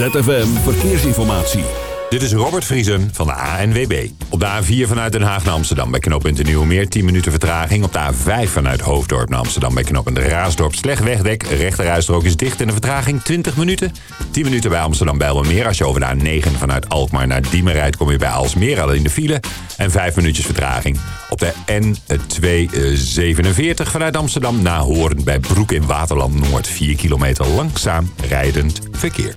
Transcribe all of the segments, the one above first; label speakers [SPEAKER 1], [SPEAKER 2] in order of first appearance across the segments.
[SPEAKER 1] ZFM Verkeersinformatie.
[SPEAKER 2] Dit is Robert Vriesen van de ANWB. Op de A4 vanuit Den Haag naar Amsterdam bij knooppunt de Nieuwmeer 10 minuten vertraging. Op de A5 vanuit Hoofddorp naar Amsterdam bij knooppunt de Raasdorp. Slecht wegdek, rechterrijstrook is dicht en de vertraging 20 minuten. 10 minuten bij Amsterdam Bijlmermeer. Als je over de A9 vanuit Alkmaar naar Diemen rijdt kom je bij Alsmeer al in de file. En 5 minuutjes vertraging. Op de N247 vanuit Amsterdam naar Hoorn bij Broek in Waterland Noord. 4 kilometer langzaam rijdend verkeer.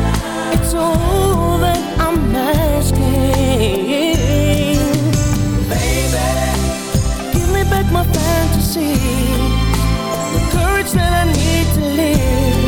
[SPEAKER 3] All that I'm asking. Baby, give me back my fantasy. The courage that I need to live.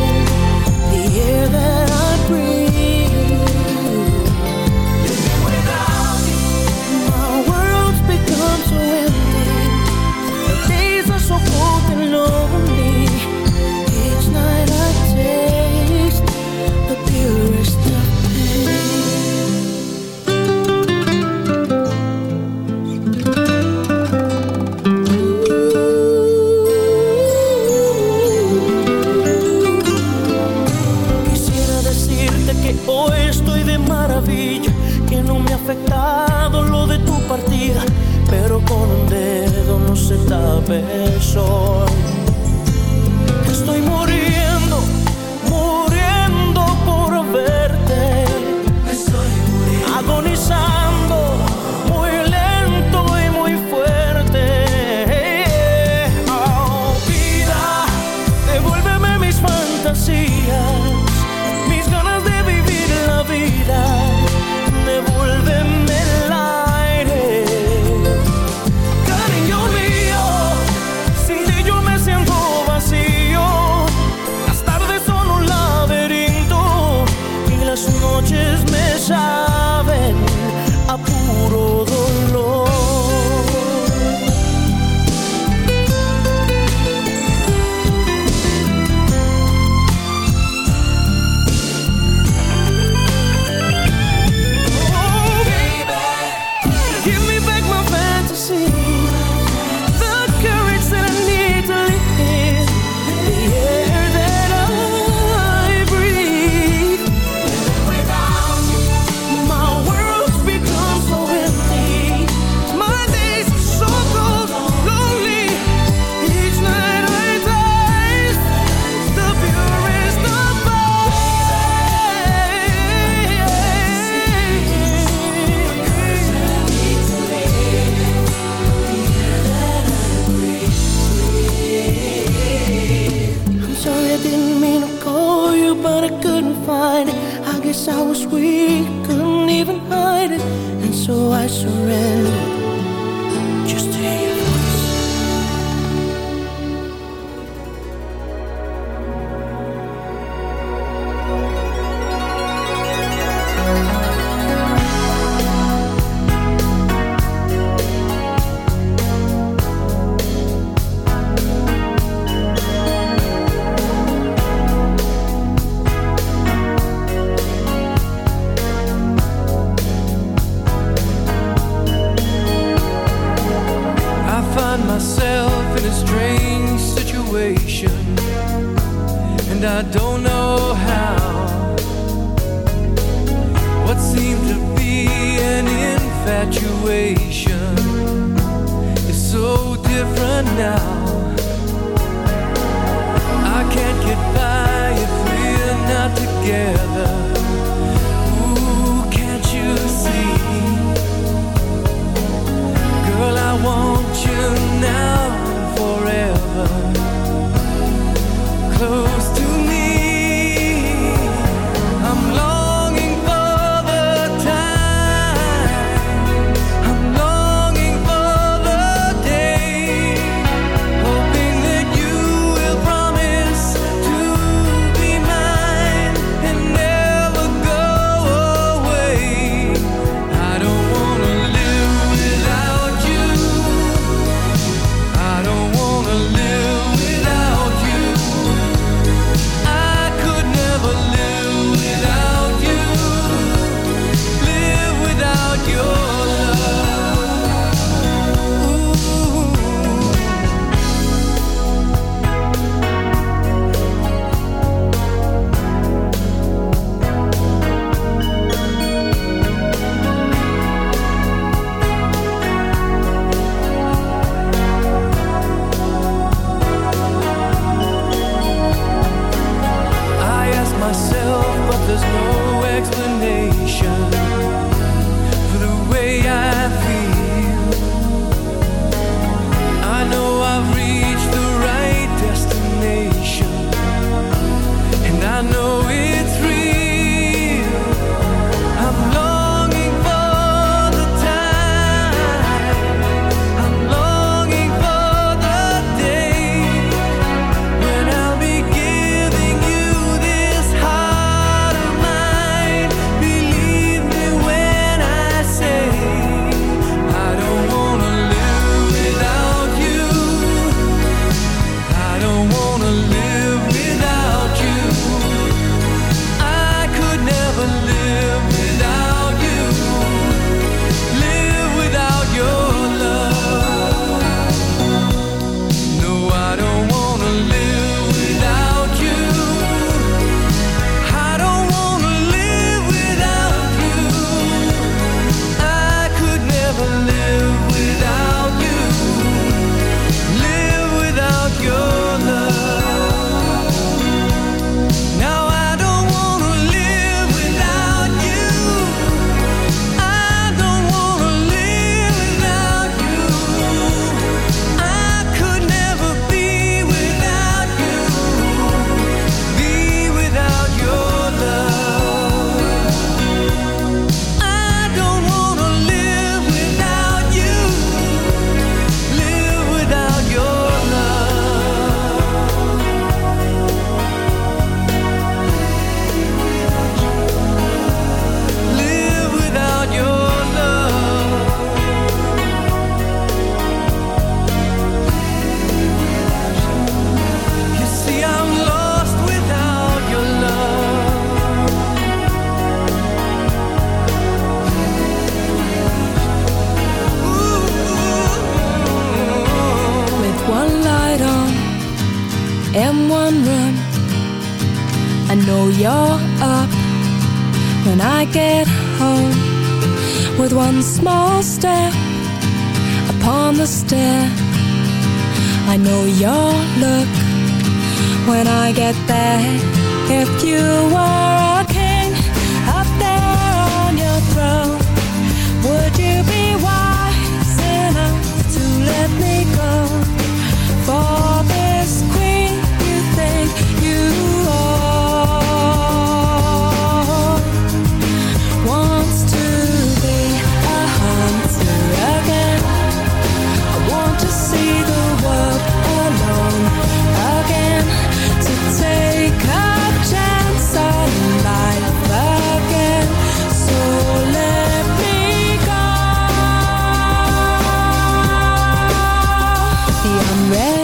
[SPEAKER 3] The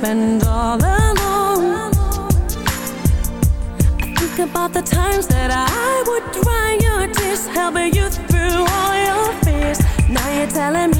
[SPEAKER 4] spend all alone. I think about the times that I would dry your tears Help you through all your fears. Now you're telling me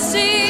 [SPEAKER 5] Wanna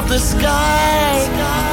[SPEAKER 6] of the sky.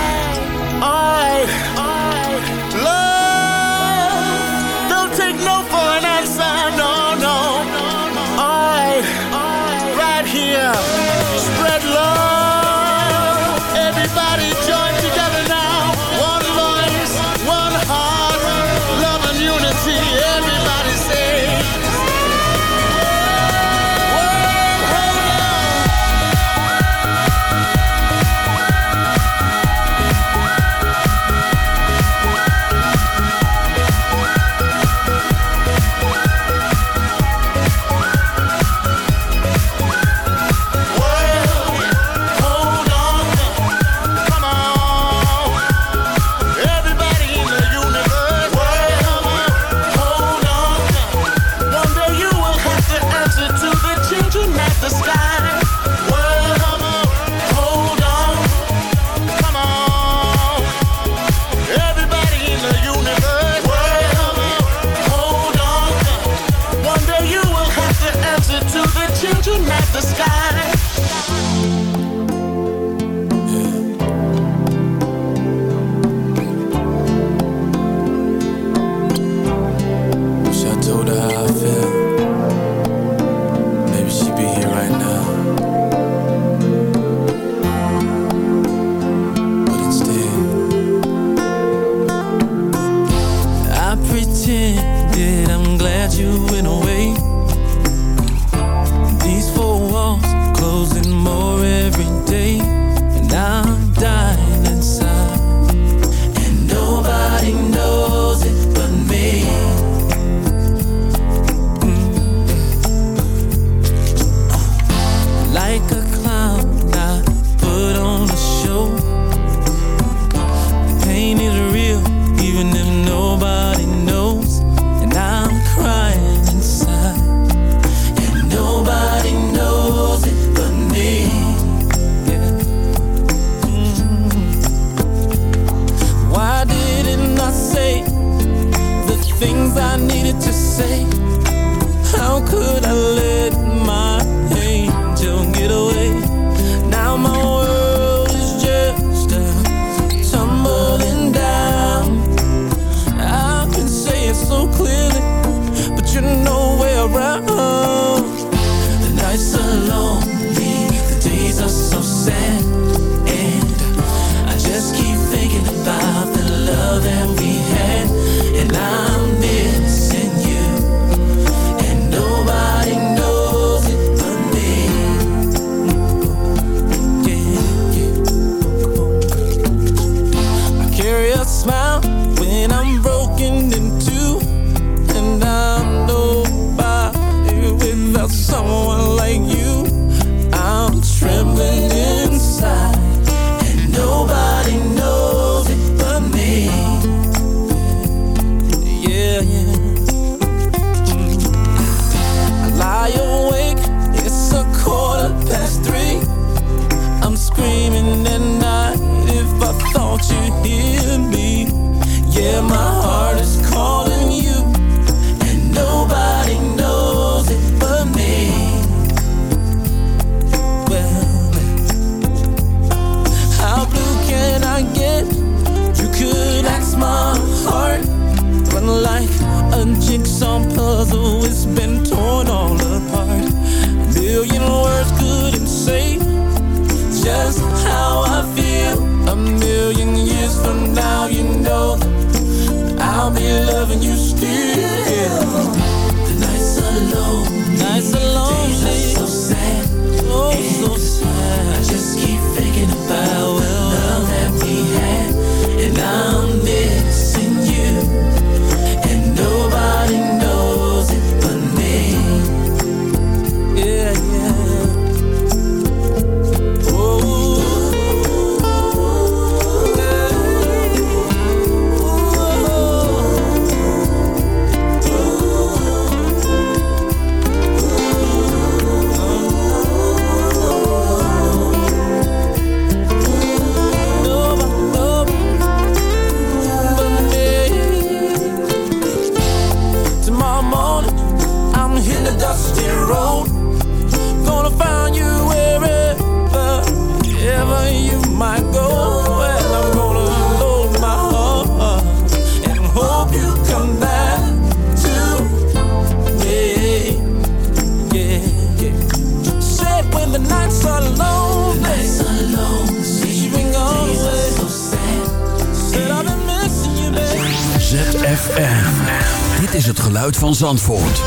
[SPEAKER 1] Zandvoort.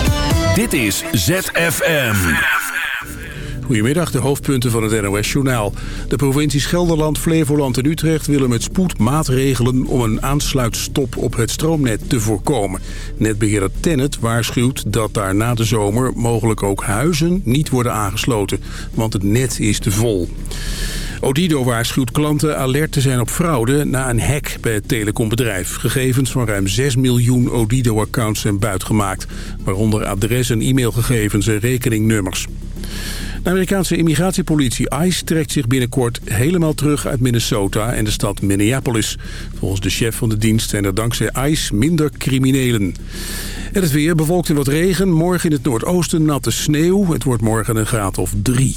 [SPEAKER 1] Dit is ZFM.
[SPEAKER 7] Goedemiddag, de hoofdpunten van het NOS-journaal. De provincies Gelderland, Flevoland en Utrecht willen met spoed maatregelen... om een aansluitstop op het stroomnet te voorkomen. Netbeheerder Tennet waarschuwt dat daar na de zomer... mogelijk ook huizen niet worden aangesloten, want het net is te vol. Odido waarschuwt klanten alert te zijn op fraude na een hack bij het telecombedrijf. Gegevens van ruim 6 miljoen Odido-accounts zijn buitgemaakt. Waaronder adres- en e-mailgegevens en rekeningnummers. De Amerikaanse immigratiepolitie ICE trekt zich binnenkort helemaal terug uit Minnesota en de stad Minneapolis. Volgens de chef van de dienst zijn er dankzij ICE minder criminelen. En het weer bewolkt in wat regen. Morgen in het noordoosten natte sneeuw. Het wordt morgen een graad of drie.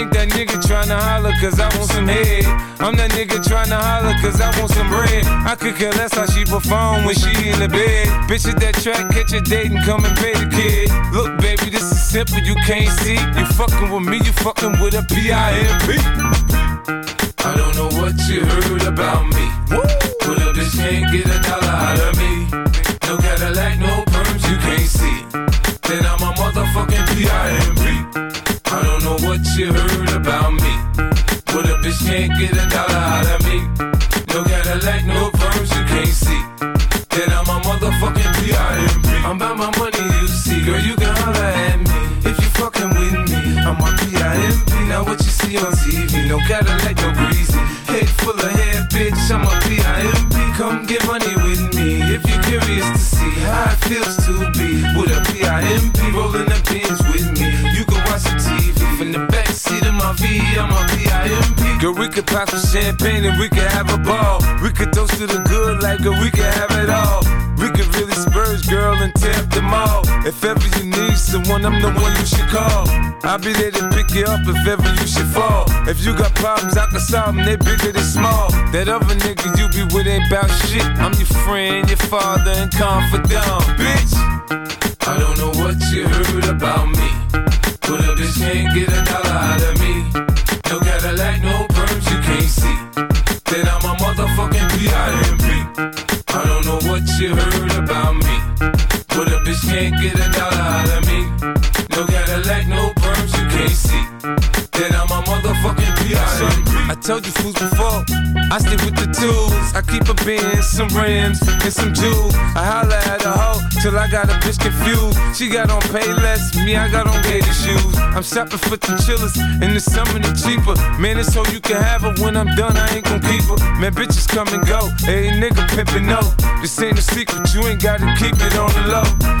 [SPEAKER 8] ain't that nigga tryna holler cause I want some head. I'm that nigga tryna holler cause I want some bread. I could care less how she perform when she in the bed. Bitch at that track, catch a date and come and pay the kid. Look, baby, this is simple, you can't see. You fucking with me, you fucking with a P-I-M-P. I don't know what you heard about me. But a bitch can't get a dollar call. I'll be there to pick you up if ever you should fall. If you got problems, I can solve them, they bigger than small. That other nigga you be with ain't bout shit. I'm your friend, your father, and confidant, bitch. I don't know what you heard about me. But a bitch can't get a dollar out of me. No Cadillac, no fools before, I stick with the tools. I keep a bin, some rims, and some jewels. I holla at a hoe till I got a bitch confused. She got on pay less, me, I got on gator shoes. I'm shopping for the chillers, in the summer they cheaper. Man, it's so you can have her when I'm done, I ain't gon' keep her. Man, bitches come and go, hey nigga pimpin' no. This ain't a secret, you ain't gotta keep it on the low.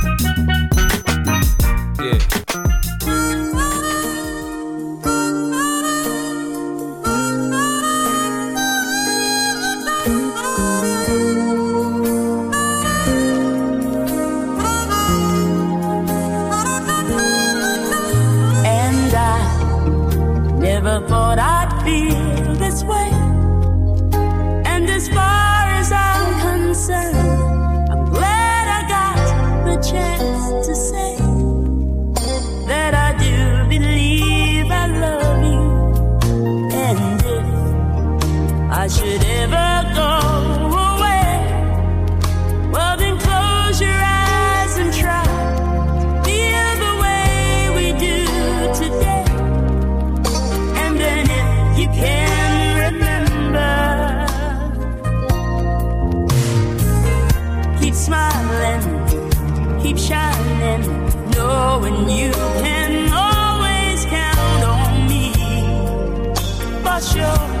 [SPEAKER 4] never thought shining,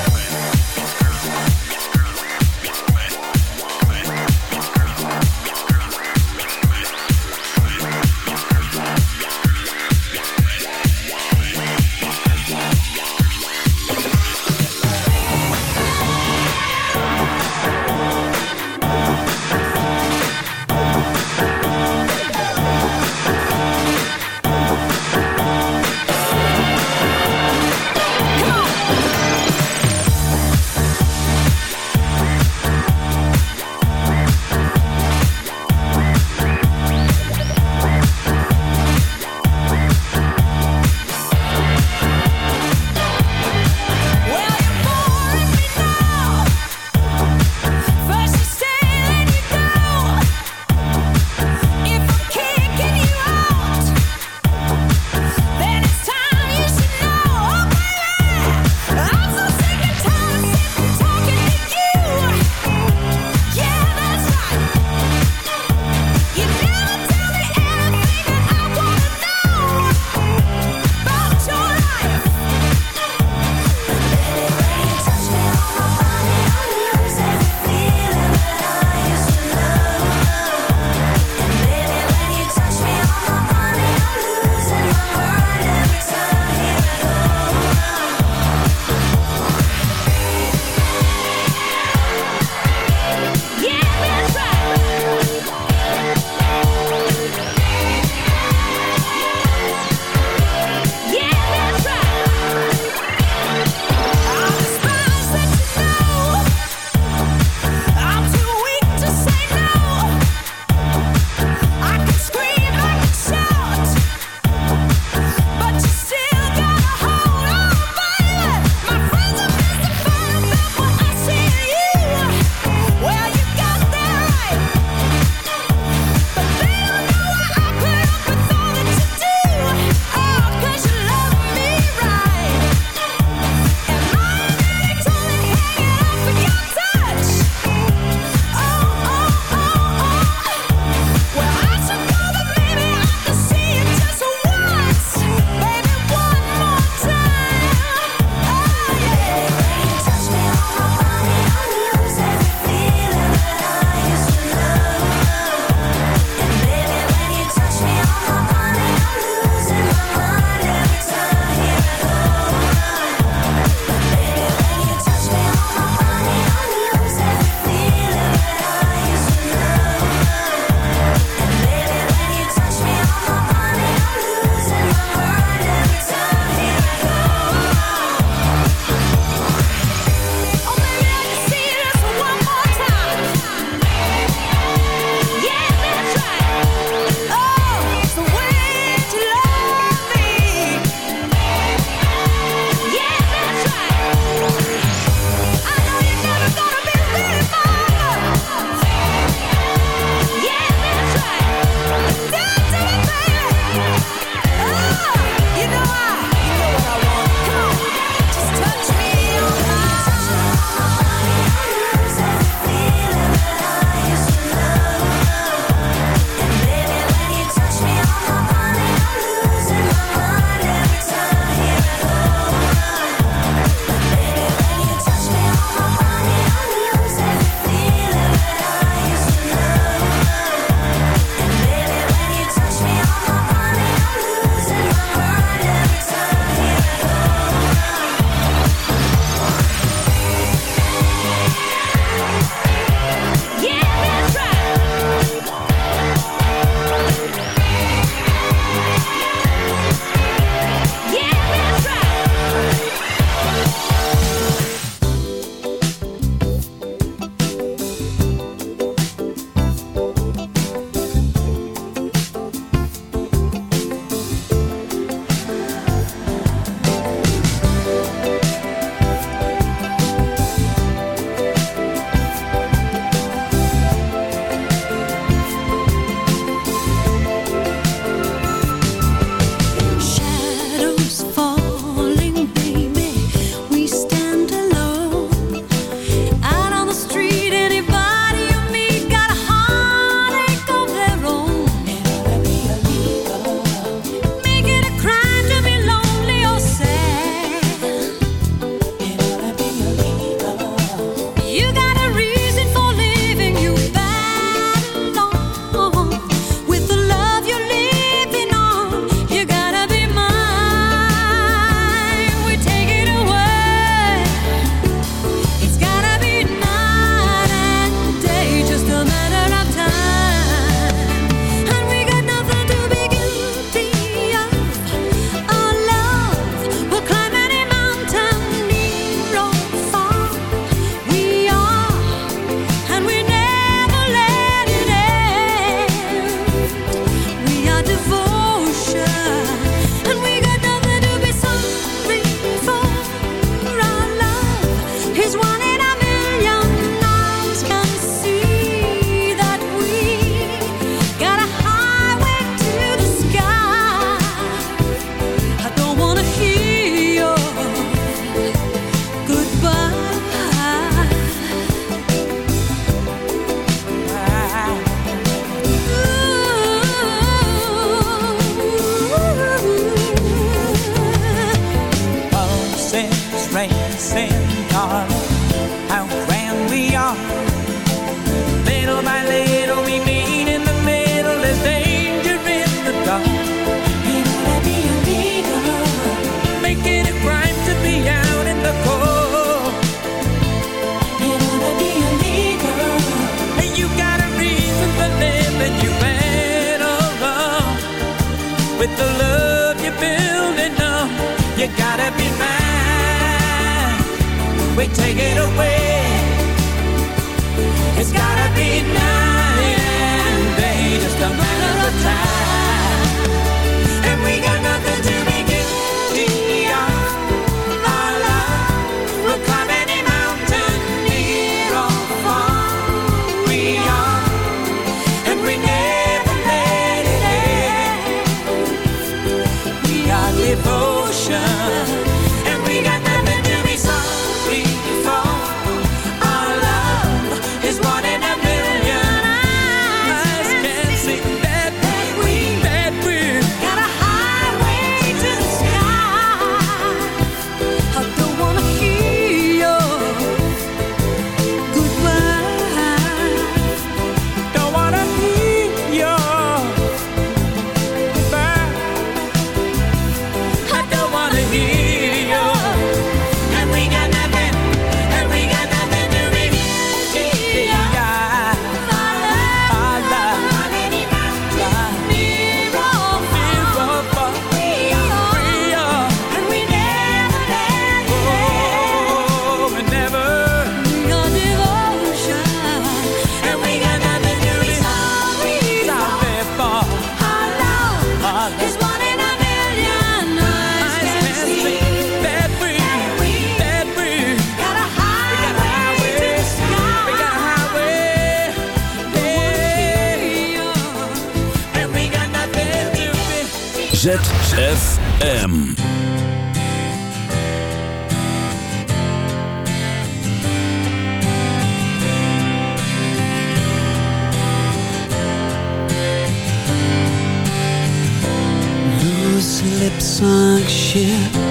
[SPEAKER 9] We take it away.
[SPEAKER 10] FM.
[SPEAKER 9] Loose lips
[SPEAKER 5] like shit.